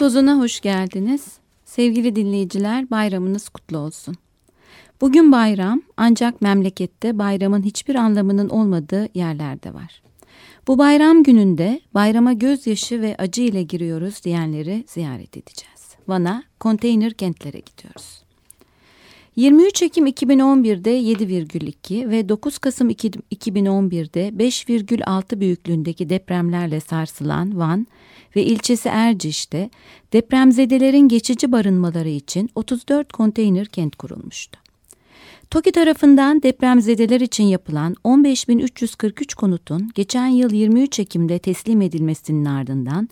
Tozuna hoş geldiniz. Sevgili dinleyiciler bayramınız kutlu olsun. Bugün bayram ancak memlekette bayramın hiçbir anlamının olmadığı yerlerde var. Bu bayram gününde bayrama gözyaşı ve acı ile giriyoruz diyenleri ziyaret edeceğiz. Van'a konteyner kentlere gidiyoruz. 23 Ekim 2011'de 7,2 ve 9 Kasım 2011'de 5,6 büyüklüğündeki depremlerle sarsılan Van ve ilçesi Erciş'te depremzedelerin geçici barınmaları için 34 konteyner kent kurulmuştu. TOKİ tarafından depremzedeler için yapılan 15.343 konutun geçen yıl 23 Ekim'de teslim edilmesinin ardından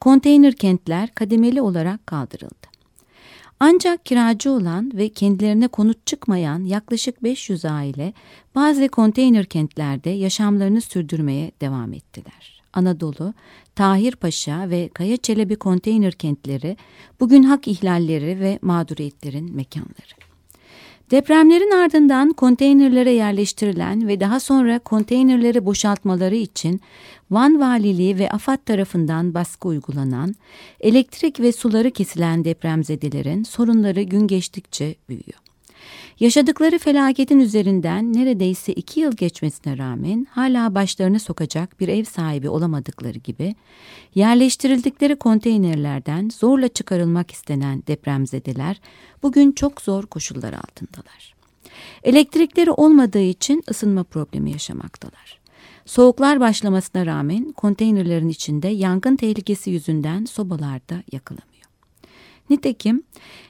konteyner kentler kademeli olarak kaldırıldı. Ancak kiracı olan ve kendilerine konut çıkmayan yaklaşık 500 aile bazı konteyner kentlerde yaşamlarını sürdürmeye devam ettiler. Anadolu, Tahir Paşa ve Kaya Çelebi konteyner kentleri bugün hak ihlalleri ve mağduriyetlerin mekanları. Depremlerin ardından konteynerlere yerleştirilen ve daha sonra konteynerleri boşaltmaları için Van Valiliği ve AFAD tarafından baskı uygulanan, elektrik ve suları kesilen depremzedelerin sorunları gün geçtikçe büyüyor. Yaşadıkları felaketin üzerinden neredeyse iki yıl geçmesine rağmen hala başlarını sokacak bir ev sahibi olamadıkları gibi yerleştirildikleri konteynerlerden zorla çıkarılmak istenen depremzedeler bugün çok zor koşullar altındalar. Elektrikleri olmadığı için ısınma problemi yaşamaktalar. Soğuklar başlamasına rağmen konteynerlerin içinde yangın tehlikesi yüzünden sobalarda yakılamıyor. Nitekim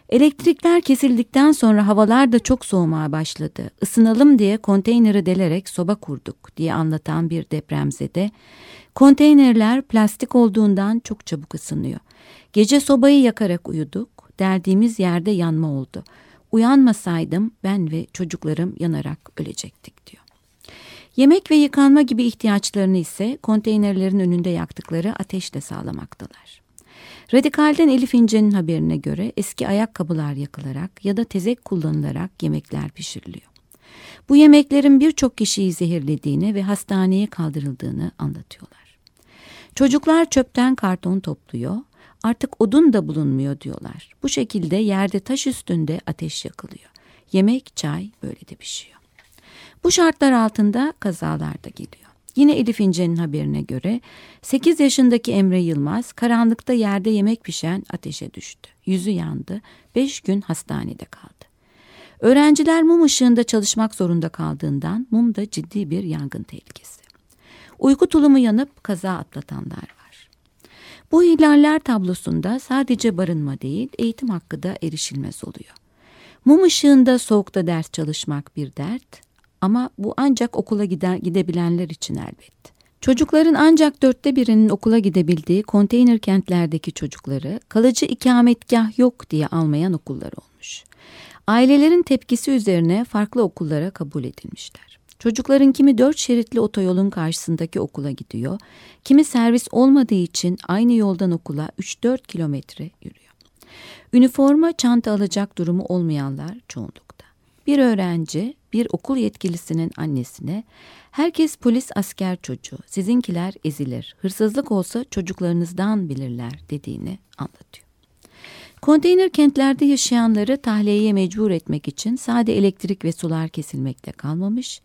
elektrikler kesildikten sonra havalar da çok soğumaya başladı. Isınalım diye konteyneri delerek soba kurduk diye anlatan bir depremzede. Konteynerler plastik olduğundan çok çabuk ısınıyor. Gece sobayı yakarak uyuduk. Deldiğimiz yerde yanma oldu. Uyanmasaydım ben ve çocuklarım yanarak ölecektik diyor. Yemek ve yıkanma gibi ihtiyaçlarını ise konteynerlerin önünde yaktıkları ateşle sağlamaktalar. Radikal'den Elif İnce'nin haberine göre eski ayakkabılar yakılarak ya da tezek kullanılarak yemekler pişiriliyor. Bu yemeklerin birçok kişiyi zehirlediğini ve hastaneye kaldırıldığını anlatıyorlar. Çocuklar çöpten karton topluyor, artık odun da bulunmuyor diyorlar. Bu şekilde yerde taş üstünde ateş yakılıyor. Yemek, çay böyle de pişiyor. Bu şartlar altında kazalar da geliyor. Yine Elif İnce'nin haberine göre 8 yaşındaki Emre Yılmaz karanlıkta yerde yemek pişen ateşe düştü. Yüzü yandı, 5 gün hastanede kaldı. Öğrenciler mum ışığında çalışmak zorunda kaldığından mumda ciddi bir yangın tehlikesi. Uyku tulumu yanıp kaza atlatanlar var. Bu ihlaller tablosunda sadece barınma değil eğitim hakkı da erişilmez oluyor. Mum ışığında soğukta ders çalışmak bir dert, ama bu ancak okula giden, gidebilenler için elbette. Çocukların ancak dörtte birinin okula gidebildiği konteyner kentlerdeki çocukları kalıcı ikametgah yok diye almayan okullar olmuş. Ailelerin tepkisi üzerine farklı okullara kabul edilmişler. Çocukların kimi dört şeritli otoyolun karşısındaki okula gidiyor, kimi servis olmadığı için aynı yoldan okula 3-4 kilometre yürüyor. Üniforma çanta alacak durumu olmayanlar çoğunlukta. Bir öğrenci bir okul yetkilisinin annesine herkes polis asker çocuğu, sizinkiler ezilir, hırsızlık olsa çocuklarınızdan bilirler dediğini anlatıyor. Konteyner kentlerde yaşayanları tahliyeye mecbur etmek için sade elektrik ve sular kesilmekte kalmamış,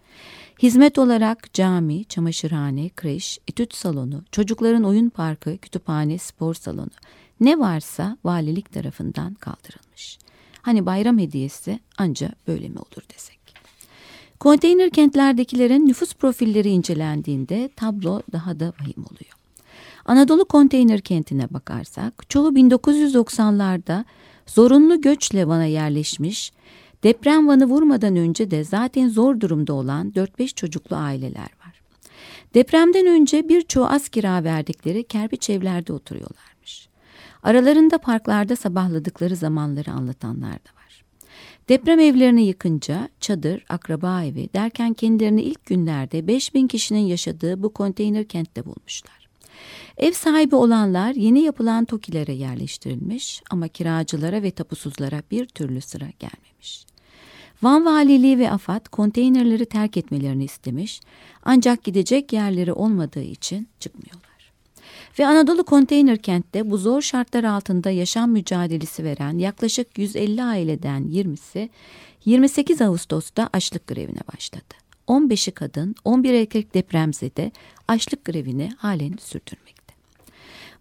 hizmet olarak cami, çamaşırhane, kreş, etüt salonu, çocukların oyun parkı, kütüphane, spor salonu ne varsa valilik tarafından kaldırılmış. Hani bayram hediyesi anca böyle mi olur desek. Konteyner kentlerdekilerin nüfus profilleri incelendiğinde tablo daha da vahim oluyor. Anadolu konteyner kentine bakarsak çoğu 1990'larda zorunlu göçle Van'a yerleşmiş, Deprem Van'ı vurmadan önce de zaten zor durumda olan 4-5 çocuklu aileler var. Depremden önce birçoğu az kira verdikleri kerpiç evlerde oturuyorlarmış. Aralarında parklarda sabahladıkları zamanları anlatanlar da var. Deprem evlerini yıkınca çadır, akraba evi derken kendilerini ilk günlerde 5000 kişinin yaşadığı bu konteyner kentte bulmuşlar. Ev sahibi olanlar yeni yapılan TOKİ'lere yerleştirilmiş ama kiracılara ve tapusuzlara bir türlü sıra gelmemiş. Van Valiliği ve AFAD konteynerleri terk etmelerini istemiş ancak gidecek yerleri olmadığı için çıkmıyorlar. Ve Anadolu Konteyner Kent'te bu zor şartlar altında yaşam mücadelesi veren yaklaşık 150 aileden 20'si 28 Ağustos'ta açlık grevine başladı. 15'i kadın, 11 erkek depremzede açlık grevini halen sürdürmekte.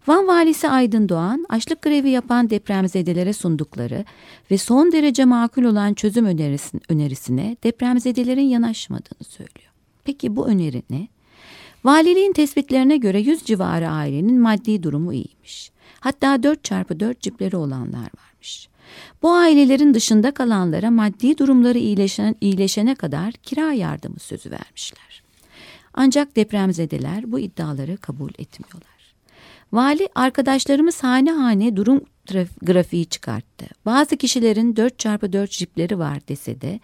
Van valisi Aydın Doğan, açlık grevi yapan depremzedelere sundukları ve son derece makul olan çözüm önerisine, depremzedelerin yanaşmadığını söylüyor. Peki bu öneri ne? Valiliğin tespitlerine göre 100 civarı ailenin maddi durumu iyiymiş. Hatta 4 çarpı 4 cipleri olanlar varmış. Bu ailelerin dışında kalanlara maddi durumları iyileşen, iyileşene kadar kira yardımı sözü vermişler. Ancak depremzedeler bu iddiaları kabul etmiyorlar. Vali arkadaşlarımız hane hane durum grafiği çıkarttı. Bazı kişilerin 4x4 jipleri var dese de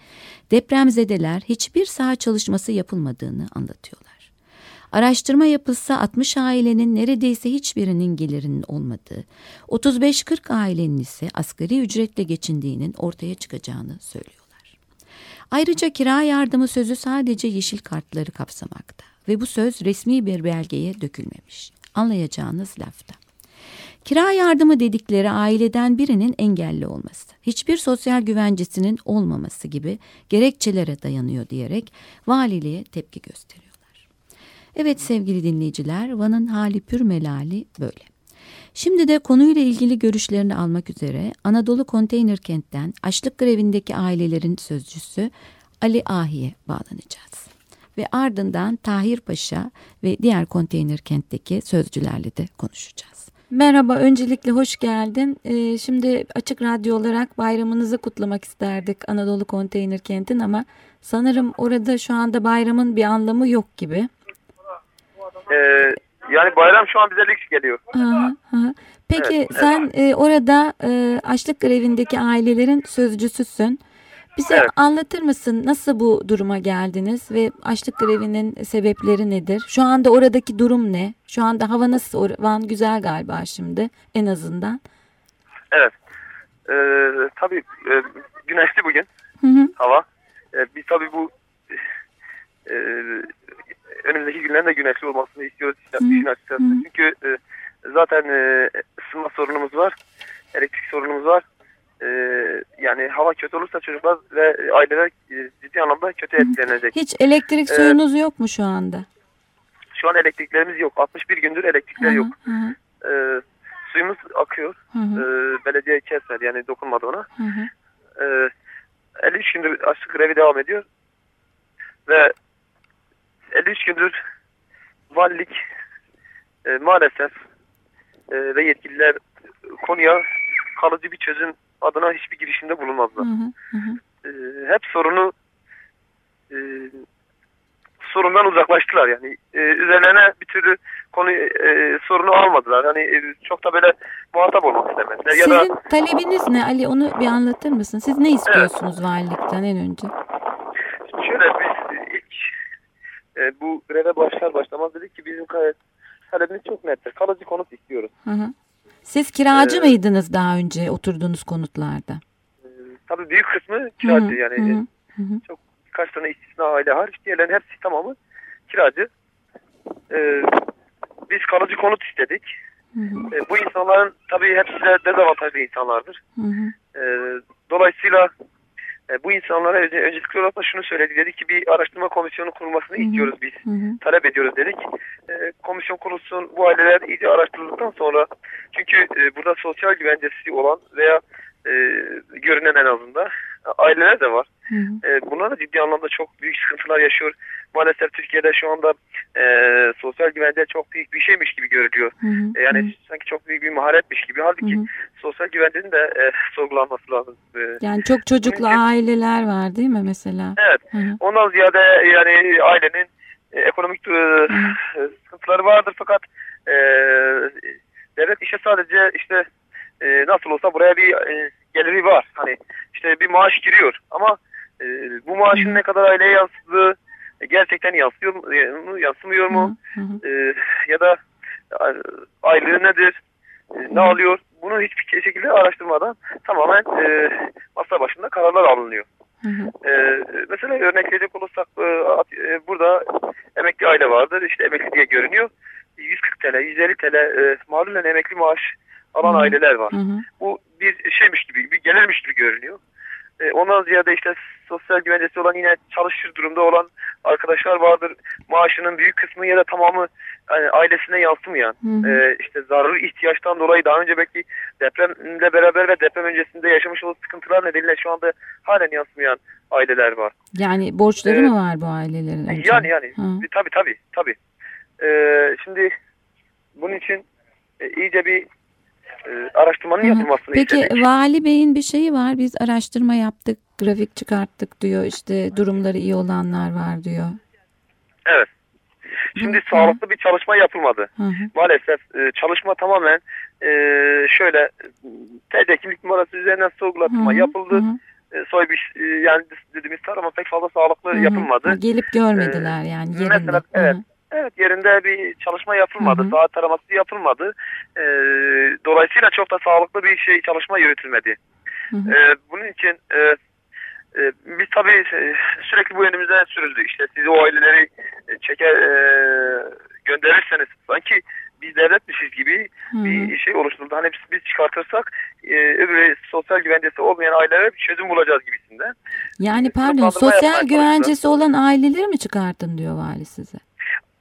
depremzedeler hiçbir saha çalışması yapılmadığını anlatıyorlar. Araştırma yapılsa 60 ailenin neredeyse hiçbirinin gelirinin olmadığı, 35-40 ailenin ise asgari ücretle geçindiğinin ortaya çıkacağını söylüyorlar. Ayrıca kira yardımı sözü sadece yeşil kartları kapsamakta ve bu söz resmi bir belgeye dökülmemiş. Anlayacağınız lafta. Kira yardımı dedikleri aileden birinin engelli olması, hiçbir sosyal güvencesinin olmaması gibi gerekçelere dayanıyor diyerek valiliğe tepki gösteriyorlar. Evet sevgili dinleyiciler, Van'ın hali pür melali böyle. Şimdi de konuyla ilgili görüşlerini almak üzere Anadolu Konteyner Kent'ten açlık grevindeki ailelerin sözcüsü Ali Ahi'ye bağlanacağız ve ardından Tahir Paşa ve diğer konteyner kentteki sözcülerle de konuşacağız. Merhaba, öncelikle hoş geldin. Ee, şimdi Açık Radyo olarak bayramınızı kutlamak isterdik Anadolu Konteyner Kent'in ama sanırım orada şu anda bayramın bir anlamı yok gibi. Ee, yani bayram şu an bize lüks geliyor. Hı hı. Peki evet, sen evet. E, orada e, açlık grevindeki ailelerin sözcüsüsün. Bize evet. anlatır mısın nasıl bu duruma geldiniz ve açlık grevinin sebepleri nedir? Şu anda oradaki durum ne? Şu anda hava nasıl? Van güzel galiba şimdi en azından. Evet. Ee, tabii e, güneşli bugün hı hı. hava. E, biz tabii bu e, önümüzdeki günlerin de güneşli olmasını istiyoruz işin açıkçası. Çünkü e, zaten e, ısınma sorunumuz var. Elektrik sorunumuz var e, yani hava kötü olursa çocuklar ve aileler e, ciddi anlamda kötü etkilenecek. Hiç elektrik ee, suyunuz yok mu şu anda? Şu an elektriklerimiz yok. 61 gündür elektrikler hı -hı, yok. Hı. E, suyumuz akıyor. Hı hı. E, belediye keser yani dokunmadı ona. Hı hı. E, 53 gündür açlık grevi devam ediyor. Ve 53 gündür valilik e, maalesef e, ve yetkililer konuya kalıcı bir çözüm adına hiçbir girişimde bulunmadılar. Hı hı hı. E, hep sorunu e, sorundan uzaklaştılar yani. E, üzerlerine bir türlü konu e, sorunu almadılar. Hani e, çok da böyle muhatap olmak istemediler. Sizin ya da, talebiniz ne Ali? Onu bir anlatır mısın? Siz ne istiyorsunuz evet. valilikten en önce? Şöyle biz ilk e, bu greve başlar başlamaz dedik ki bizim talebimiz çok nettir. Kalıcı konut istiyoruz. Hı hı. Siz kiracı ee, mıydınız daha önce oturduğunuz konutlarda? E, tabii büyük kısmı kiracı hı, yani. Hı, hı. Çok birkaç tane istisna aile hariç diğerlerin hepsi tamamı kiracı. Ee, biz kalıcı konut istedik. Hı hı. E, bu insanların tabii hepsi de dezavantajlı insanlardır. Hı hı. E, dolayısıyla e, bu insanlara öncelikli olarak da şunu söyledi. Dedi ki bir araştırma komisyonu kurulmasını hı hı. istiyoruz biz. Hı hı. Talep ediyoruz dedik. E, komisyon kurulsun bu aileler iyice araştırıldıktan sonra çünkü e, burada sosyal güvencesi olan veya e, görünen en azından aileler de var. Hı hı. E, bunlar da ciddi anlamda çok büyük sıkıntılar yaşıyor. maalesef Türkiye'de şu anda e, sosyal güvence çok büyük bir şeymiş gibi görülüyor. Hı hı. E, yani hı. sanki çok büyük bir maharetmiş gibi. Halbuki hı hı. sosyal güvencenin de e, sorgulanması lazım. E, yani çok çocuklu için, aileler var değil mi mesela? Evet. Hı hı. Ondan ziyade yani ailenin e, ekonomik e, sıkıntıları vardır fakat e, devlet işe sadece işte e, nasıl olsa buraya bir e, geliri var. Hani işte bir maaş giriyor ama e, bu maaşın ne kadar aileye yansıdığı e, gerçekten yansıyor mu, yansımıyor mu? Hı hı. E, ya da aylığı nedir? E, ne alıyor? Bunu hiçbir şekilde araştırmadan tamamen e, masa başında kararlar alınıyor. Hı hı. Ee, mesela örnekleyecek olursak e, e, burada emekli aile vardır. İşte emekli diye görünüyor. 140 TL, 150 TL e, malulen emekli maaş alan hı aileler var. Bu bir şeymiş gibi, bir gelirmiş gibi görünüyor. E, ondan ziyade işte sosyal güvencesi olan yine çalışır durumda olan arkadaşlar vardır. Maaşının büyük kısmı ya da tamamı yani ailesine yansımayan hı hı. E, işte zararlı ihtiyaçtan dolayı daha önce belki depremle beraber ve deprem öncesinde yaşamış olduğu sıkıntılar nedeniyle şu anda halen yansımayan aileler var. Yani borçları ee, mı var bu ailelerin? Önce? Yani yani hı. tabii tabii tabii. Ee, şimdi bunun için e, iyice bir e, araştırmanın yapılmasını Peki istedik. Vali Bey'in bir şeyi var. Biz araştırma yaptık, grafik çıkarttık diyor. İşte durumları iyi olanlar var diyor. Evet. Şimdi Hı. sağlıklı bir çalışma yapılmadı. Hı hı. Maalesef e, çalışma tamamen e, şöyle TC kimlik numarası üzerinden sorgulatma hı hı. yapıldı. Hı hı. E, soy bir yani dediğimiz tarama pek fazla sağlıklı hı hı. yapılmadı. Gelip görmediler yani yerinde. Mesela evet. Hı hı. Evet yerinde bir çalışma yapılmadı. Hı hı. Saat taraması yapılmadı. E, dolayısıyla çok da sağlıklı bir şey çalışma yürütülmedi. Hı hı. E, bunun için e, e, biz tabii e, sürekli bu önümüzden sürüldü. İşte sizi o aileleri e, çeker e, gönderirseniz sanki biz devletmişiz gibi Hı. bir şey oluşturuldu. Hani biz, biz çıkartırsak e, öbür sosyal güvencesi olmayan ailelere bir çözüm bulacağız gibisinden. Yani pardon sosyal güvencesi olan aileleri mi çıkartın diyor vali size?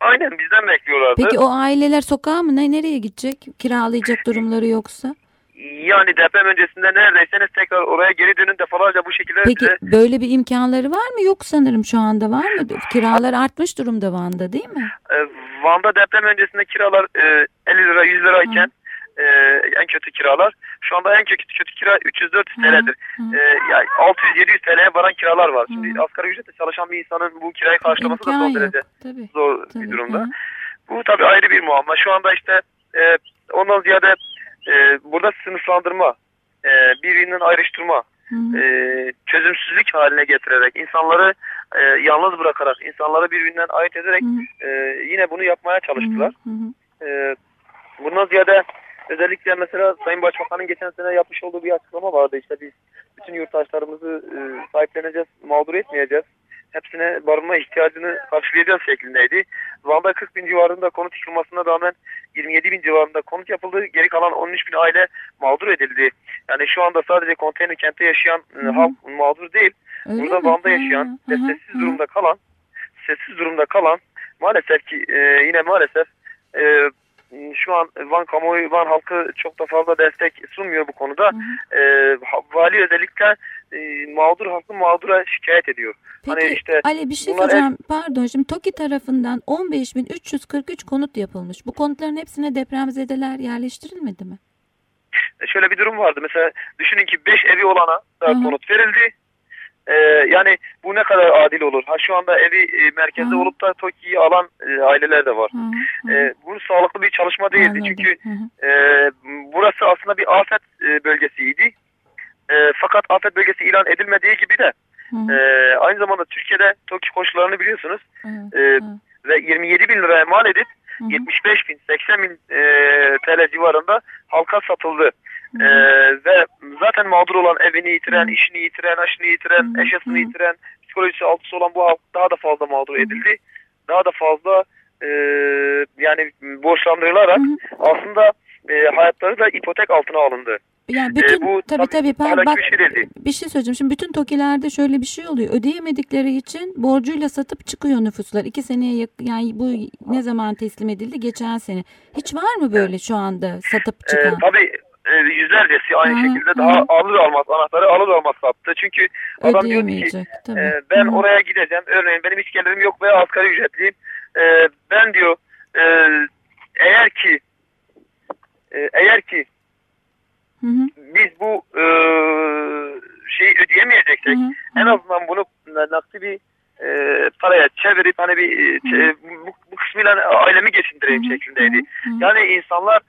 Aynen bizden bekliyorlardı. Peki o aileler sokağa mı? Ne, nereye gidecek? Kiralayacak durumları yoksa? Yani deprem öncesinde neredeyseniz tekrar oraya geri dönün defalarca bu şekilde. Peki size... böyle bir imkanları var mı? Yok sanırım şu anda var mı? Kiralar artmış durumda Van'da değil mi? Ee, Van'da deprem öncesinde kiralar 50 lira 100 lirayken e, en kötü kiralar. Şu anda en kötü kötü kira 300-400 TL'dir. E, yani 600-700 TL'ye varan kiralar var. Şimdi hı. asgari ücretle çalışan bir insanın bu kirayı karşılaması da son derece tabii. zor tabii. bir durumda. Hı. Bu tabii ayrı bir muamma. Şu anda işte e, ondan ziyade e, burada sınıflandırma, e, birbirinden ayrıştırma, E, çözümsüzlük haline getirerek, insanları e, yalnız bırakarak, insanları birbirinden ayırt ederek E, yine bunu yapmaya çalıştılar. Hı hı. E, bundan ziyade Özellikle mesela Sayın Başbakan'ın geçen sene yapmış olduğu bir açıklama vardı. İşte biz bütün yurttaşlarımızı e, sahipleneceğiz, mağdur etmeyeceğiz. Hepsine barınma ihtiyacını karşılayacağız şeklindeydi. Van'da 40 bin civarında konut yıkılmasına rağmen 27 bin civarında konut yapıldı. Geri kalan 13 bin aile mağdur edildi. Yani şu anda sadece konteyner kentte yaşayan e, halk mağdur değil. Öyle Burada mi? Van'da yaşayan ve sessiz durumda kalan sessiz durumda kalan maalesef ki e, yine maalesef e, şu an Van kamuoyu, Van halkı çok da fazla destek sunmuyor bu konuda. Hı hı. E, vali özellikle e, mağdur halkı mağdura şikayet ediyor. Peki hani işte Ali bir şey soracağım. El... Pardon şimdi TOKİ tarafından 15.343 konut yapılmış. Bu konutların hepsine depremzedeler yerleştirilmedi mi? E, şöyle bir durum vardı. Mesela düşünün ki 5 evi olana da konut verildi. Ee, yani bu ne kadar adil olur? Ha şu anda evi e, merkezde hı. olup da TOKİ'yi alan e, aileler de var. Hı hı. E, bu sağlıklı bir çalışma değildi. Anladım. Çünkü hı hı. E, burası aslında bir afet e, bölgesiydi. E, fakat afet bölgesi ilan edilmediği gibi de hı E, aynı zamanda Türkiye'de TOKİ koşullarını biliyorsunuz. Hı e, hı. Ve 27 bin liraya mal edip hı hı. 75 bin 80 bin e, TL civarında halka satıldı. Ee, ve zaten mağdur olan evini yitiren, işini yitiren, aşını yitiren, eşyasını yitiren, psikolojisi altısı olan bu halk daha da fazla mağdur edildi. Daha da fazla e, yani borçlandırılarak aslında e, hayatları da ipotek altına alındı. Yani bütün e, bu tabii tabii, tabii bak, bir, şey bir şey söyleyeceğim. Şimdi bütün TOKİ'lerde şöyle bir şey oluyor. Ödeyemedikleri için borcuyla satıp çıkıyor nüfuslar. İki seneye yakın yani bu ne zaman teslim edildi? Geçen sene. Hiç var mı böyle şu anda satıp çıkan? E, tabii e, yüzlercesi aynı hı, şekilde hı. daha alır almaz anahtarı alır almaz sattı. yaptı. Çünkü adam diyor ki e, ben Hı. oraya gideceğim. Örneğin benim hiç gelirim yok veya asgari ücretliyim. E, ben diyor e, eğer ki e, eğer ki hı hı. biz bu e, şeyi ödeyemeyeceksek hı hı. en azından bunu nakdi bir e, paraya çevirip hani bir e, bu, bu kısmıyla ailemi geçindireyim şeklindeydi. Yani insanlar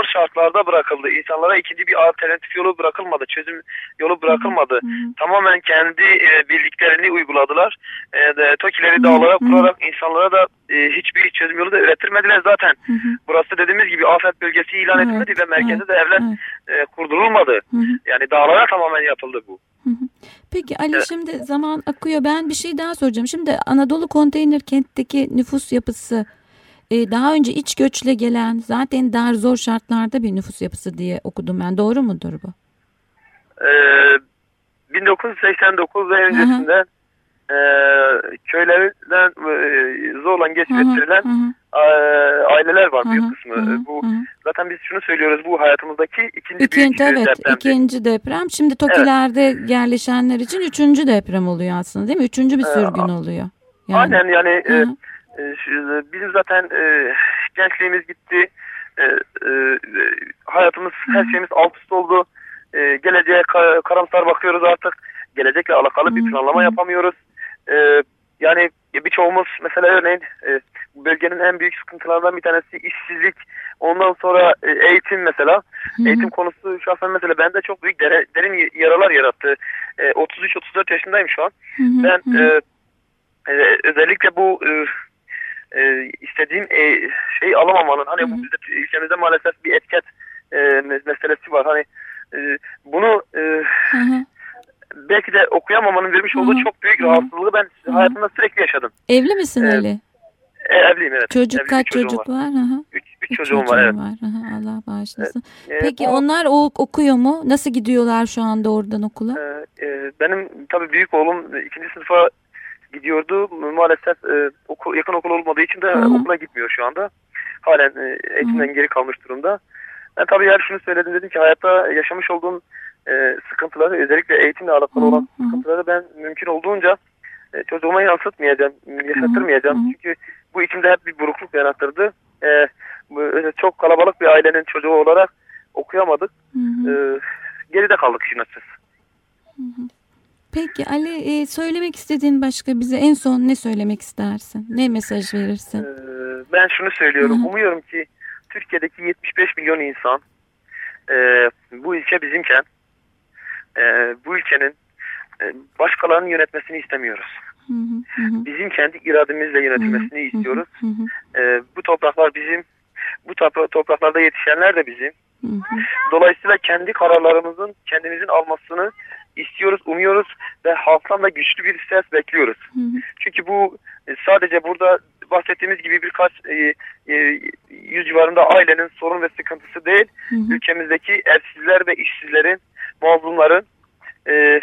zor şartlarda bırakıldı. İnsanlara ikinci bir alternatif yolu bırakılmadı. Çözüm yolu bırakılmadı. Hı hı. Tamamen kendi e, bildiklerini uyguladılar. E, de, TOKİ'leri dağlara kurarak insanlara da e, hiçbir çözüm yolu da ürettirmediler zaten. Hı hı. Burası dediğimiz gibi afet bölgesi ilan evet. edilmedi ve merkezde de evler evet. e, kurdurulmadı. Hı hı. Yani dağlara tamamen yapıldı bu. Peki Ali evet. şimdi zaman akıyor. Ben bir şey daha soracağım. Şimdi Anadolu konteyner kentteki nüfus yapısı e, daha önce iç göçle gelen zaten dar zor şartlarda bir nüfus yapısı diye okudum ben. Doğru mudur bu? Ee, 1989 ve öncesinde e, köylerden e, zorla geçirtilen aileler var hı büyük kısmı. Hı hı. Bu hı. zaten biz şunu söylüyoruz bu hayatımızdaki ikinci, ikinci büyük evet, depremdi. ikinci deprem. Şimdi Tokilerde evet. yerleşenler için üçüncü deprem oluyor aslında değil mi? Üçüncü bir sürgün ee, oluyor. Yani. Aynen yani hı hı. E, ee, bizim zaten e, gençliğimiz gitti. E, e, hayatımız, her şeyimiz alt üst oldu. E, geleceğe karamsar bakıyoruz artık. Gelecekle alakalı bir planlama yapamıyoruz. E, yani birçoğumuz mesela örneğin e, bölgenin en büyük sıkıntılarından bir tanesi işsizlik. Ondan sonra e, eğitim mesela. Hı hı. Eğitim konusu şahsen mesela bende çok büyük dere, derin yaralar yarattı. E, 33-34 yaşındayım şu an. Hı hı. Ben e, e, özellikle bu e, e, istediğim e, şeyi alamamanın hani bu bizde ülkemizde maalesef bir etket e, meselesi var. Hani e, bunu e, Hı -hı. belki de okuyamamanın vermiş olduğu Hı -hı. çok büyük rahatsızlığı ben Hı -hı. hayatımda sürekli yaşadım. Evli misin ee, Ali? E, evliyim evet. Çocuk kaç çocuk var? var? Üç, üç, üç çocuğum var. Evet. var. Aha, Allah bağışlasın. Evet. Peki bu, onlar o, okuyor mu? Nasıl gidiyorlar şu anda oradan okula? E, e, benim tabii büyük oğlum ikinci sınıfa gidiyordu. Maalesef e, okul, yakın okul olmadığı için de Hı -hı. okula gitmiyor şu anda. Halen e, eğitimden Hı -hı. geri kalmış durumda. Ben tabii her şunu söyledim dedim ki hayatta yaşamış olduğum e, sıkıntıları özellikle eğitimle alakalı Hı -hı. olan sıkıntıları ben mümkün olduğunca e, çocuğuma yansıtmayacağım, yaşatırmayacağım. Hı -hı. Çünkü bu içimde hep bir burukluk yarattırdı. E, bu, çok kalabalık bir ailenin çocuğu olarak okuyamadık. Hı -hı. E, geride kaldık işin açıkçası. Hı hı. Peki Ali e, söylemek istediğin başka bize en son ne söylemek istersin? Ne mesaj verirsin? Ee, ben şunu söylüyorum. Hı -hı. Umuyorum ki Türkiye'deki 75 milyon insan e, bu ilçe bizimken e, bu ülkenin e, başkalarının yönetmesini istemiyoruz. Hı hı. Bizim kendi irademizle yönetilmesini istiyoruz. E, bu topraklar bizim. Bu topraklarda yetişenler de bizim. Dolayısıyla kendi kararlarımızın kendimizin almasını istiyoruz, umuyoruz ve halktan da güçlü bir ses bekliyoruz. Hı hı. Çünkü bu e, sadece burada bahsettiğimiz gibi birkaç e, e, yüz civarında ailenin sorun ve sıkıntısı değil, hı hı. ülkemizdeki evsizler ve işsizlerin, mazlumların e,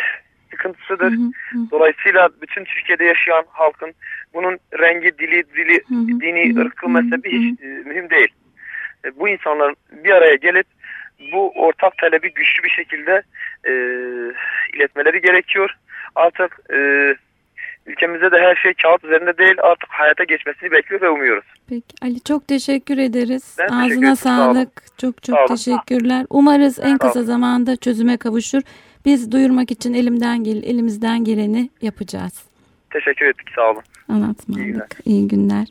sıkıntısıdır. Hı hı. Dolayısıyla bütün Türkiye'de yaşayan halkın bunun rengi, dili, dili, hı hı. dini, ırkı, mezhebi hiç e, mühim değil. E, bu insanların bir araya gelip bu ortak talebi güçlü bir şekilde e, iletmeleri gerekiyor. Artık e, ülkemizde de her şey kağıt üzerinde değil artık hayata geçmesini bekliyor ve umuyoruz. Peki Ali çok teşekkür ederiz. Ben Ağzına teşekkür sağlık. Çok çok teşekkürler. Umarız en kısa zamanda çözüme kavuşur. Biz duyurmak için elimden gel elimizden geleni yapacağız. Teşekkür ettik. Sağ olun. Anlatmadık. İyi günler. İyi günler.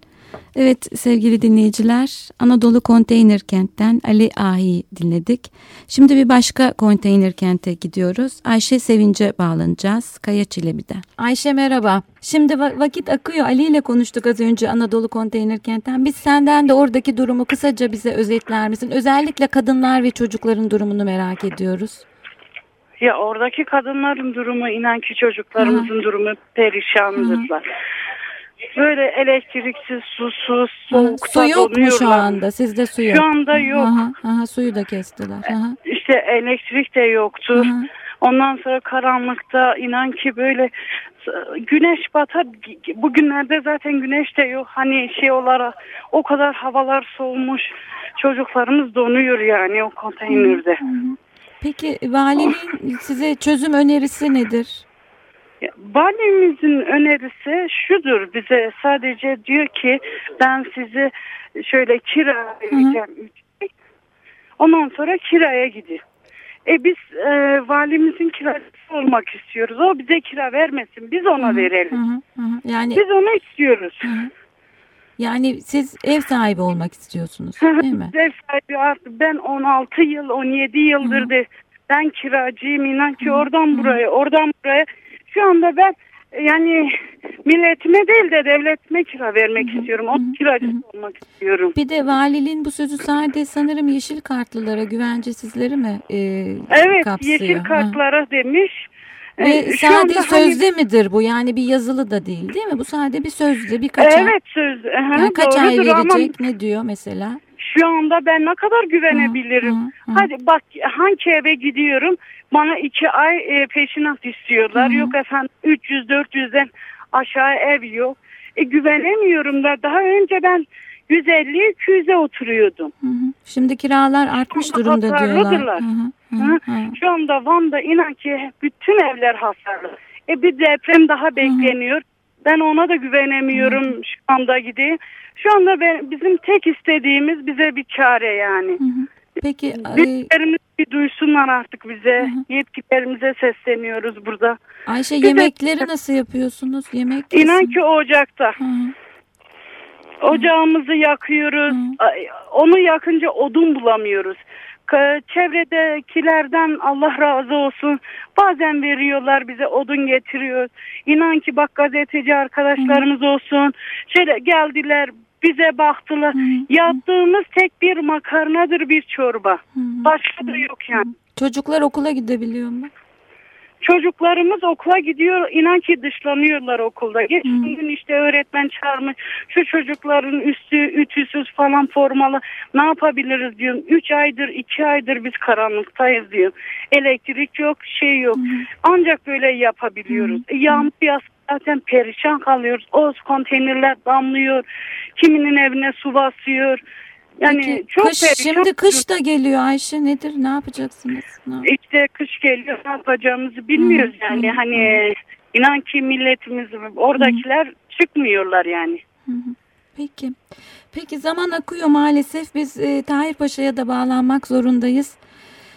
Evet sevgili dinleyiciler Anadolu Konteyner Kent'ten Ali Ahi dinledik. Şimdi bir başka konteyner kente gidiyoruz. Ayşe Sevinç'e bağlanacağız Kaya Çilebi'den. Ayşe merhaba. Şimdi vakit akıyor. Ali ile konuştuk az önce Anadolu Konteyner Kent'ten. Biz senden de oradaki durumu kısaca bize özetler misin? Özellikle kadınlar ve çocukların durumunu merak ediyoruz. Ya oradaki kadınların durumu inan ki çocuklarımızın Hı. durumu perişandırlar. Hı. Böyle elektriksiz, susuz, soğukta Su yok mu şu anda? Sizde su yok. Şu anda yok. Aha, aha, suyu da kestiler. Aha. İşte elektrik de yoktu. Aha. Ondan sonra karanlıkta inan ki böyle güneş batar. Bugünlerde zaten güneş de yok. Hani şey olarak o kadar havalar soğumuş. Çocuklarımız donuyor yani o konteynerde. Peki valinin size çözüm önerisi nedir? Valimizin önerisi şudur bize sadece diyor ki ben sizi şöyle kira vereceğim. Ondan sonra kiraya gidin. E biz e, valimizin kiracısı olmak istiyoruz. O bize kira vermesin. Biz ona hı verelim. Hı hı. Yani biz onu istiyoruz. Hı hı. Yani siz ev sahibi olmak istiyorsunuz değil mi? ev sahibi artık ben 16 yıl 17 yıldır hı. de ben kiracıyım inan ki oradan buraya oradan buraya şu anda ben yani milletime değil de devletime kira vermek hı hı. istiyorum. O kiracısı olmak istiyorum. Bir de valiliğin bu sözü sadece sanırım yeşil kartlılara, güvencesizleri mi e, evet, kapsıyor? Evet, yeşil kartlara ha. demiş. Ve ee, sadece sözde hani... midir bu? Yani bir yazılı da değil değil mi? Bu sadece bir sözde birkaç evet, ay. Evet sözde. Yani kaç ay verecek ama... ne diyor mesela? Şu anda ben ne kadar güvenebilirim? Hı, hı, hı. Hadi bak hangi eve gidiyorum bana iki ay e, peşinat istiyorlar. Hı, yok efendim 300-400'den aşağı ev yok. E, güvenemiyorum da daha önce ben 150-200'e oturuyordum. Hı hı. Şimdi kiralar artmış durumda diyorlar. Hı hı. Hı hı. Şu anda Van'da inan ki bütün evler hasarlı. E bir deprem daha bekleniyor. Hı hı. Ben ona da güvenemiyorum hı hı. şu anda gideyim. Şu anda ben, bizim tek istediğimiz bize bir çare yani. Hı hı. Peki. Büyüklerimiz bir duysunlar artık bize. Hı hı. Yetkilerimize sesleniyoruz burada. Ayşe bize, yemekleri nasıl yapıyorsunuz? Yemek İnan ki ocakta. Hı hı. Ocağımızı yakıyoruz. Hı. Onu yakınca odun bulamıyoruz. Çevredekilerden Allah razı olsun. Bazen veriyorlar bize odun getiriyor. İnan ki bak gazeteci arkadaşlarımız Hı. olsun. Şöyle geldiler bize baktılar. Hı. Yaptığımız tek bir makarnadır bir çorba. Hı. Başka da yok yani. Çocuklar okula gidebiliyor mu? Çocuklarımız okula gidiyor. inan ki dışlanıyorlar okulda. Geçen hmm. gün işte öğretmen çağırmış. Şu çocukların üstü ütüsüz falan formalı. Ne yapabiliriz diyorum. Üç aydır iki aydır biz karanlıktayız diyor. Elektrik yok şey yok. Hmm. Ancak böyle yapabiliyoruz. Hmm. Yağmur yağsa zaten perişan kalıyoruz. O konteynerler damlıyor. Kiminin evine su basıyor. Yani Peki, çok kış, şimdi kış da geliyor Ayşe nedir ne yapacaksınız? Ne İşte kış geliyor ne yapacağımızı bilmiyoruz Hı. yani Hı. hani inan ki milletimiz oradakiler Hı. çıkmıyorlar yani. Hı. Peki. Peki zaman akıyor maalesef biz e, Tahir Paşa'ya da bağlanmak zorundayız.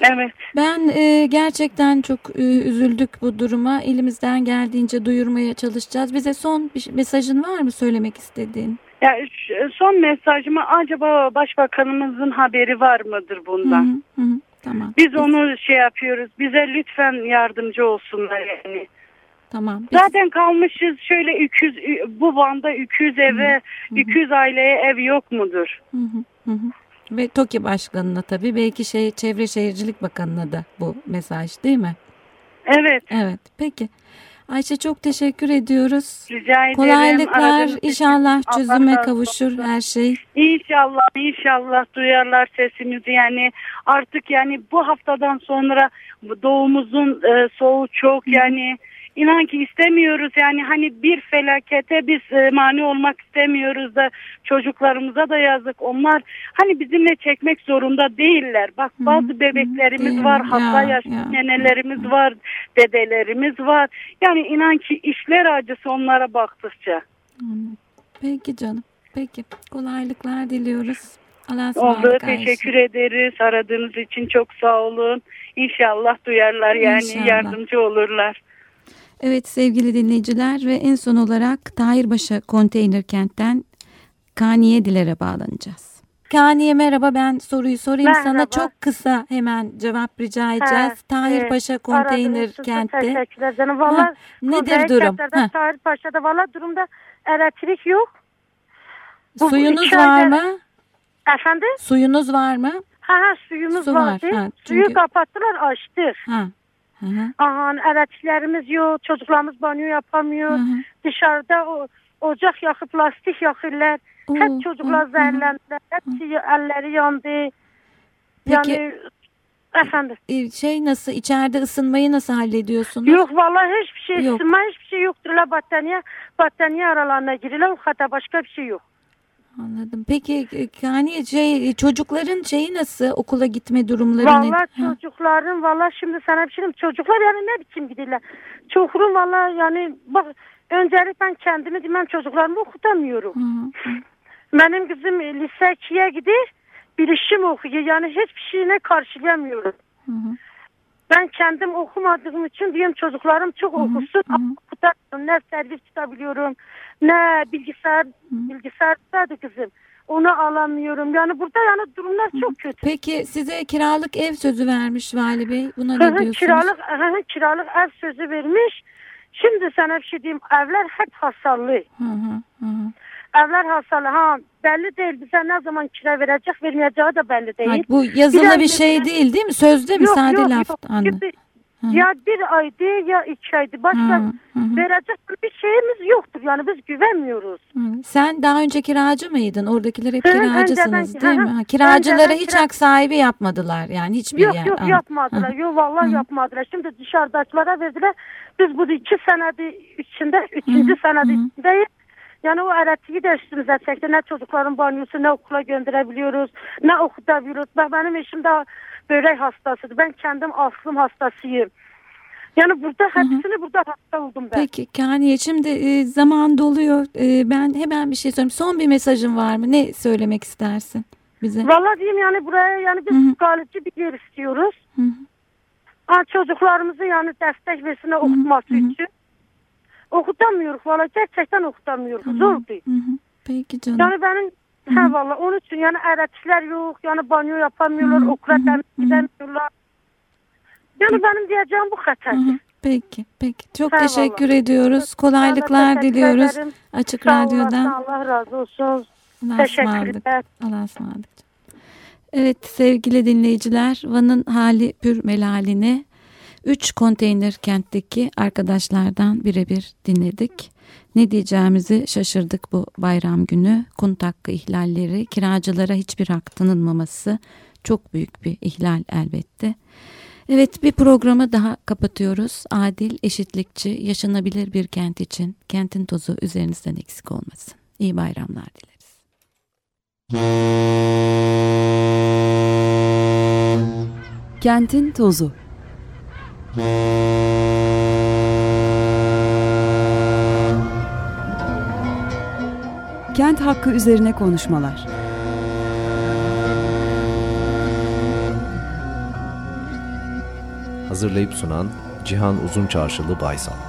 Evet. Ben e, gerçekten çok e, üzüldük bu duruma. Elimizden geldiğince duyurmaya çalışacağız. Bize son bir mesajın var mı söylemek istediğin? Ya son mesajıma acaba başbakanımızın haberi var mıdır bundan? Hı hı, hı. Tamam. Biz onu şey yapıyoruz. Bize lütfen yardımcı olsunlar yani. Tamam. Biz... Zaten kalmışız şöyle 200 bu Van'da 200 eve, hı hı. 200 aileye ev yok mudur? Hı hı hı. Ve TOKİ Başkanı'na tabii belki şey Çevre Şehircilik Bakanı'na da bu mesaj değil mi? Evet. Evet. Peki. Ayşe çok teşekkür ediyoruz. Rica ederim. Kolaylıklar inşallah çözüme kavuşur her şey. İnşallah inşallah duyarlar sesimizi yani artık yani bu haftadan sonra doğumuzun e, soğuğu çok yani İnan ki istemiyoruz yani hani bir felakete biz e, mani olmak istemiyoruz da çocuklarımıza da yazık. Onlar hani bizimle çekmek zorunda değiller. Bak bazı bebeklerimiz Değil var, hasta yaşlı ya. nenelerimiz var, dedelerimiz var. Yani inan ki işler acısı onlara baktıkça. Peki canım. Peki. Kolaylıklar diliyoruz. Oldu. Teşekkür ederiz. Aradığınız için çok sağ olun. İnşallah duyarlar yani İnşallah. yardımcı olurlar. Evet sevgili dinleyiciler ve en son olarak Tahirbaşı konteyner kentten Kaniye Diler'e bağlanacağız. Kaniye merhaba ben soruyu sorayım merhaba. sana çok kısa hemen cevap rica edeceğiz. He, Tahirpaşa evet. konteyner kentte. Teşekkürler canım. Valla nedir durum? Tahirpaşa'da valla durumda elektrik yok. Bu, Suyunuz var mı? Efendim? Suyunuz var mı? Ha ha suyumuz Su var. Ha, çünkü... Suyu kapattılar açtık. Ha Hı hı. Aha, elektriklerimiz yok, çocuklarımız banyo yapamıyor. Hı hı. Dışarıda o, ocak yakıp lastik yakırlar. Hep çocuklar zehirlendiler. Hepsi elleri yandı. Peki, yani efendim. E, şey nasıl içeride ısınmayı nasıl hallediyorsunuz? Yok vallahi hiçbir şey yok. ısınma hiçbir şey yoktur. La battaniye battaniye aralarına girilir. Hatta başka bir şey yok. Anladım. Peki yani şey çocukların şeyi nasıl okula gitme durumları ne? Valla çocukların valla şimdi sana bir şey diyeyim. Çocuklar yani ne biçim gidiyorlar. Çocuğum valla yani bak öncelik ben kendimi demem çocuklarımı okutamıyorum. Hı hı. Benim kızım lise 2'ye gidiyor. Bilişim okuyor. Yani hiçbir şeyine karşılayamıyorum. Hı hı. Ben kendim okumadığım için diyorum çocuklarım çok hı. okusun. Hı hı. Ne servis tutabiliyorum ne bilgisayar bilgisayarda kızım. Onu alamıyorum. Yani burada yani durumlar çok kötü. Peki size kiralık ev sözü vermiş Vali Bey. Buna ne diyorsunuz? Kiralık, kiralık ev sözü vermiş. Şimdi sana bir şey diyeyim. Evler hep hasarlı. Hı hı, hı. Evler hasarlı. Ha belli değil. Bize ne zaman kira verecek vermeyeceği de belli değil. Hayır, bu yazılı bir, bir şey değil değil mi? Sözde mi? Yok, Sade yok, laf. Yok. Anladım. Ya bir aydı ya iki aydı. Başka hı, hı. verecek bir şeyimiz yoktur. Yani biz güvenmiyoruz. Hı. Sen daha önce kiracı mıydın? Oradakiler hep kiracısınız önceden, değil mi? Ha, kiracılara hiç kira... hak sahibi yapmadılar. Yani hiçbir yok, yer. Yok yok yapmadılar. Yok vallahi hı. yapmadılar. Şimdi dışarıdakilara verdiler. Biz bu iki senedi içinde, üçüncü senedi içindeyiz. Yani o elektriği de üstümüze çekti. Ne çocukların banyosu ne okula gönderebiliyoruz. Ne okutabiliyoruz. Ben, benim eşim de börek hastasıdır. Ben kendim aslım hastasıyım. Yani burada hepsini Hı-hı. burada hasta oldum ben. Peki Kaniye şimdi e, zaman doluyor. E, ben hemen bir şey söyleyeyim. Son bir mesajın var mı? Ne söylemek istersin bize? Valla diyeyim yani buraya yani biz kalıcı bir yer istiyoruz. Ha, çocuklarımızı yani destek versin okutması Hı-hı. için. Okutamıyoruz valla gerçekten okutamıyoruz. Hı-hı. Zor değil. Hı-hı. Peki canım. Yani benim Ha valla onun için yani öğreticiler yok. Yani banyo yapamıyorlar. Okula gidemiyorlar. Yani benim diyeceğim bu kadar. Peki, peki. Çok ha, teşekkür vallahi. ediyoruz. Kolaylıklar diliyoruz. Ederim. Açık Sağ Radyo'dan. Allah razı olsun. Allah'a Teşekkürler. Allah'a ısmarladık. Evet sevgili dinleyiciler Van'ın hali pür melalini 3 konteyner kentteki arkadaşlardan birebir dinledik. Ne diyeceğimizi şaşırdık bu bayram günü. Konut hakkı ihlalleri, kiracılara hiçbir hak tanınmaması çok büyük bir ihlal elbette. Evet bir programı daha kapatıyoruz. Adil, eşitlikçi, yaşanabilir bir kent için kentin tozu üzerinizden eksik olmasın. İyi bayramlar dileriz. Kentin tozu Kent hakkı üzerine konuşmalar. Hazırlayıp sunan Cihan Uzunçarşılı Baysal.